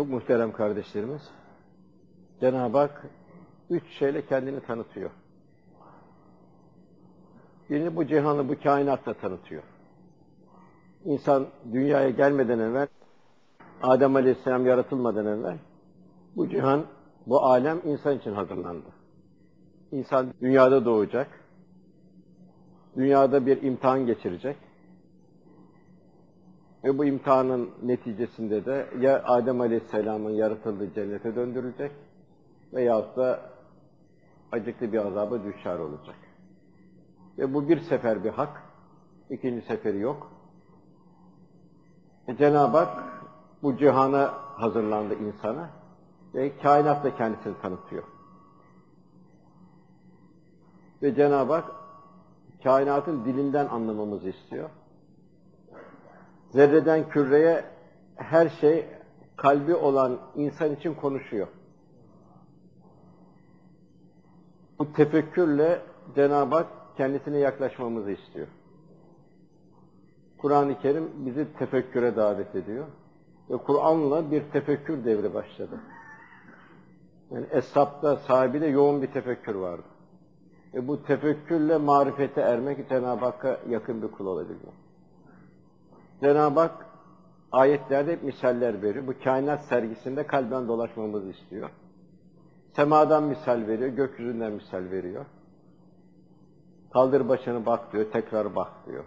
Çok muhterem kardeşlerimiz, Cenab-ı Hak üç şeyle kendini tanıtıyor. Birini bu cihanı, bu kainatla tanıtıyor. İnsan dünyaya gelmeden evvel, Adem Aleyhisselam yaratılmadan evvel, bu cihan, bu alem insan için hazırlandı. İnsan dünyada doğacak, dünyada bir imtihan geçirecek, ve bu imtihanın neticesinde de ya Adem Aleyhisselam'ın yaratıldığı cennete döndürülecek veyahut da acıklı bir azaba düşer olacak. Ve bu bir sefer bir hak, ikinci seferi yok. E Cenab-ı Hak bu cihana hazırlandı insana ve kainatla kendisini tanıtıyor. Ve Cenab-ı Hak kainatın dilinden anlamamızı istiyor. Zerreden küreye her şey kalbi olan insan için konuşuyor. Bu tefekkürle Cenab-ı Hak kendisine yaklaşmamızı istiyor. Kur'an-ı Kerim bizi tefekküre davet ediyor. Ve Kur'an'la bir tefekkür devri başladı. Yani Eshab'da, sahibi de yoğun bir tefekkür vardı. Ve bu tefekkürle marifete ermek Cenab-ı Hakk'a yakın bir kul olabilmek. Cenab-ı Hak ayetlerde hep misaller veriyor. Bu kainat sergisinde kalben dolaşmamızı istiyor. Semadan misal veriyor, gökyüzünden misal veriyor. Kaldır başını bak diyor, tekrar bak diyor.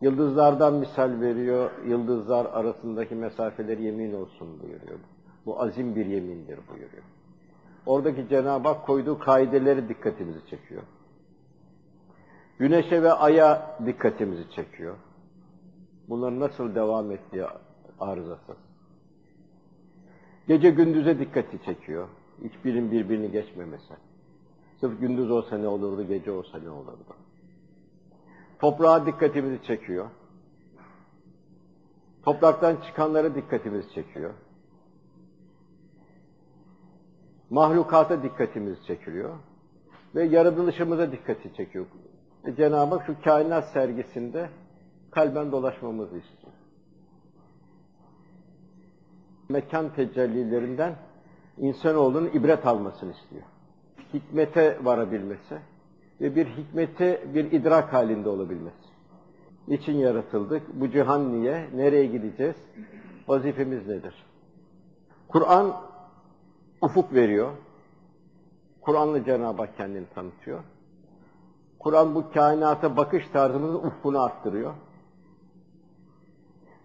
Yıldızlardan misal veriyor, yıldızlar arasındaki mesafeleri yemin olsun buyuruyor. Bu azim bir yemindir buyuruyor. Oradaki Cenab-ı Hak koyduğu kaideleri dikkatimizi çekiyor. Güneşe ve aya dikkatimizi çekiyor. Bunların nasıl devam ettiği arızası. Gece gündüze dikkati çekiyor. Hiçbirin birbirini geçmemesi. Sırf gündüz olsa ne olurdu, gece olsa ne olurdu. Toprağa dikkatimizi çekiyor. Topraktan çıkanlara dikkatimizi çekiyor. Mahlukata dikkatimiz çekiliyor. Ve yaratılışımıza dikkati çekiyor. E Cenab-ı Hak şu kainat sergisinde kalben dolaşmamızı istiyor. Mekan tecellilerinden insanoğlunun ibret almasını istiyor. Hikmete varabilmesi ve bir hikmete bir idrak halinde olabilmesi. Niçin yaratıldık? Bu cihan niye? Nereye gideceğiz? Vazifemiz nedir? Kur'an ufuk veriyor. Kur'an'la Cenab-ı Hak kendini tanıtıyor. Kur'an bu kainata bakış tarzımızın ufkunu arttırıyor.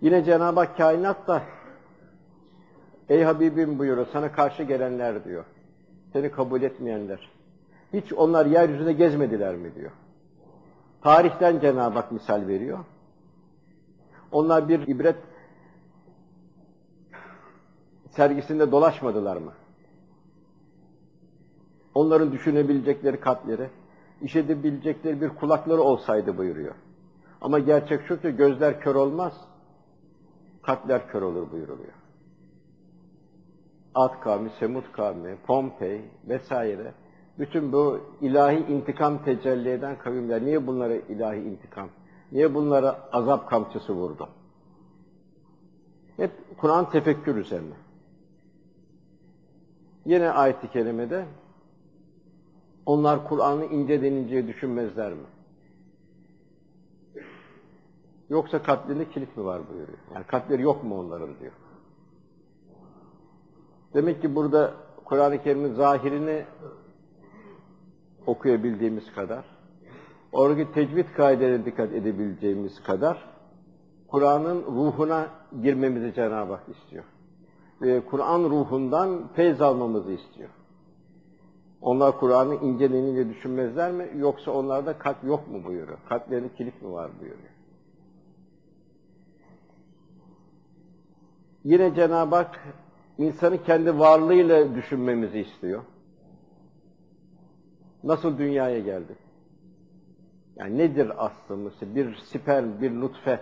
Yine Cenab-ı Hak kainatta Ey Habibim buyuruyor, sana karşı gelenler diyor. Seni kabul etmeyenler. Hiç onlar yeryüzünde gezmediler mi diyor. Tarihten Cenab-ı Hak misal veriyor. Onlar bir ibret sergisinde dolaşmadılar mı? Onların düşünebilecekleri kalpleri, işedebilecekleri bir kulakları olsaydı buyuruyor. Ama gerçek şu ki gözler kör olmaz, kalpler kör olur buyuruluyor. Ad kavmi, Semud kavmi, Pompei vesaire bütün bu ilahi intikam tecelli eden kavimler niye bunlara ilahi intikam, niye bunlara azap kamçısı vurdu? Hep Kur'an tefekkür üzerine. Yine ayet-i kerimede onlar Kur'an'ı ince denince düşünmezler mi? Yoksa kalplerinde kilit mi var buyuruyor. Yani kalpleri yok mu onların diyor. Demek ki burada Kur'an-ı Kerim'in zahirini okuyabildiğimiz kadar, oradaki tecvid kaidelerine dikkat edebileceğimiz kadar, Kur'an'ın ruhuna girmemizi Cenab-ı Hak istiyor. Ve Kur'an ruhundan feyz almamızı istiyor. Onlar Kur'an'ı incelenince düşünmezler mi? Yoksa onlarda kalp yok mu buyuruyor. Kalplerinde kilit mi var buyuruyor. Yine Cenab-ı Hak insanı kendi varlığıyla düşünmemizi istiyor. Nasıl dünyaya geldi? Yani nedir aslımız? Bir sperm, bir nutfe.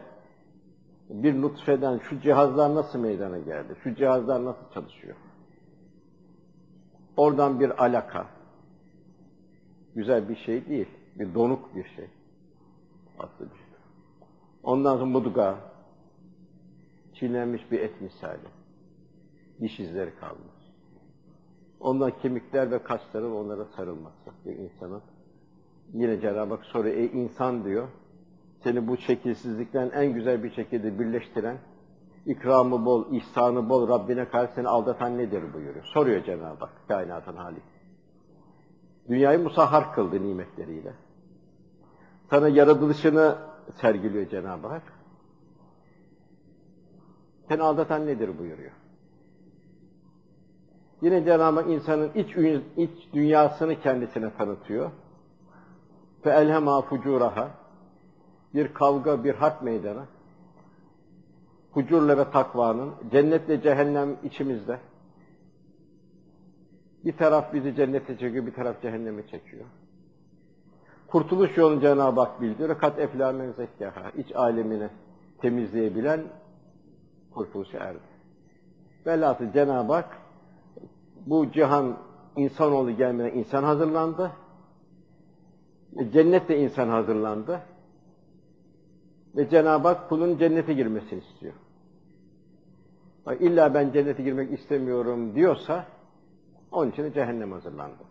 Bir nutfeden şu cihazlar nasıl meydana geldi? Şu cihazlar nasıl çalışıyor? Oradan bir alaka. Güzel bir şey değil. Bir donuk bir şey. Aslı bir şey. Ondan sonra mudga. Çiğnenmiş bir et misali. Diş izleri kalmaz. Ondan kemikler ve kasları onlara sarılması bir insanın. Yine Cenab-ı Hak soruyor, ey insan diyor, seni bu şekilsizlikten en güzel bir şekilde birleştiren, ikramı bol, ihsanı bol, Rabbine karşı seni aldatan nedir buyuruyor. Soruyor Cenab-ı Hak, kainatın hali. Dünyayı musahhar kıldı nimetleriyle. Sana yaratılışını sergiliyor Cenab-ı Hak. Seni aldatan nedir buyuruyor. Yine Cenab-ı Hak insanın iç, iç dünyasını kendisine tanıtıyor. Fe elhema fucuraha bir kavga, bir harp meydanı. Fucurla ve takvanın, cennetle cehennem içimizde. Bir taraf bizi cennete çekiyor, bir taraf cehenneme çekiyor. Kurtuluş yolunu Cenab-ı Hak bildiriyor. Kat eflâ men zekkâhâ. İç alemini temizleyebilen kurtuluşa erdi. Velhasıl Cenab-ı Hak bu cihan insanoğlu gelmeden insan hazırlandı. E, cennet de insan hazırlandı. Ve Cenab-ı Hak kulun cennete girmesini istiyor. İlla ben cennete girmek istemiyorum diyorsa onun için de cehennem hazırlandı.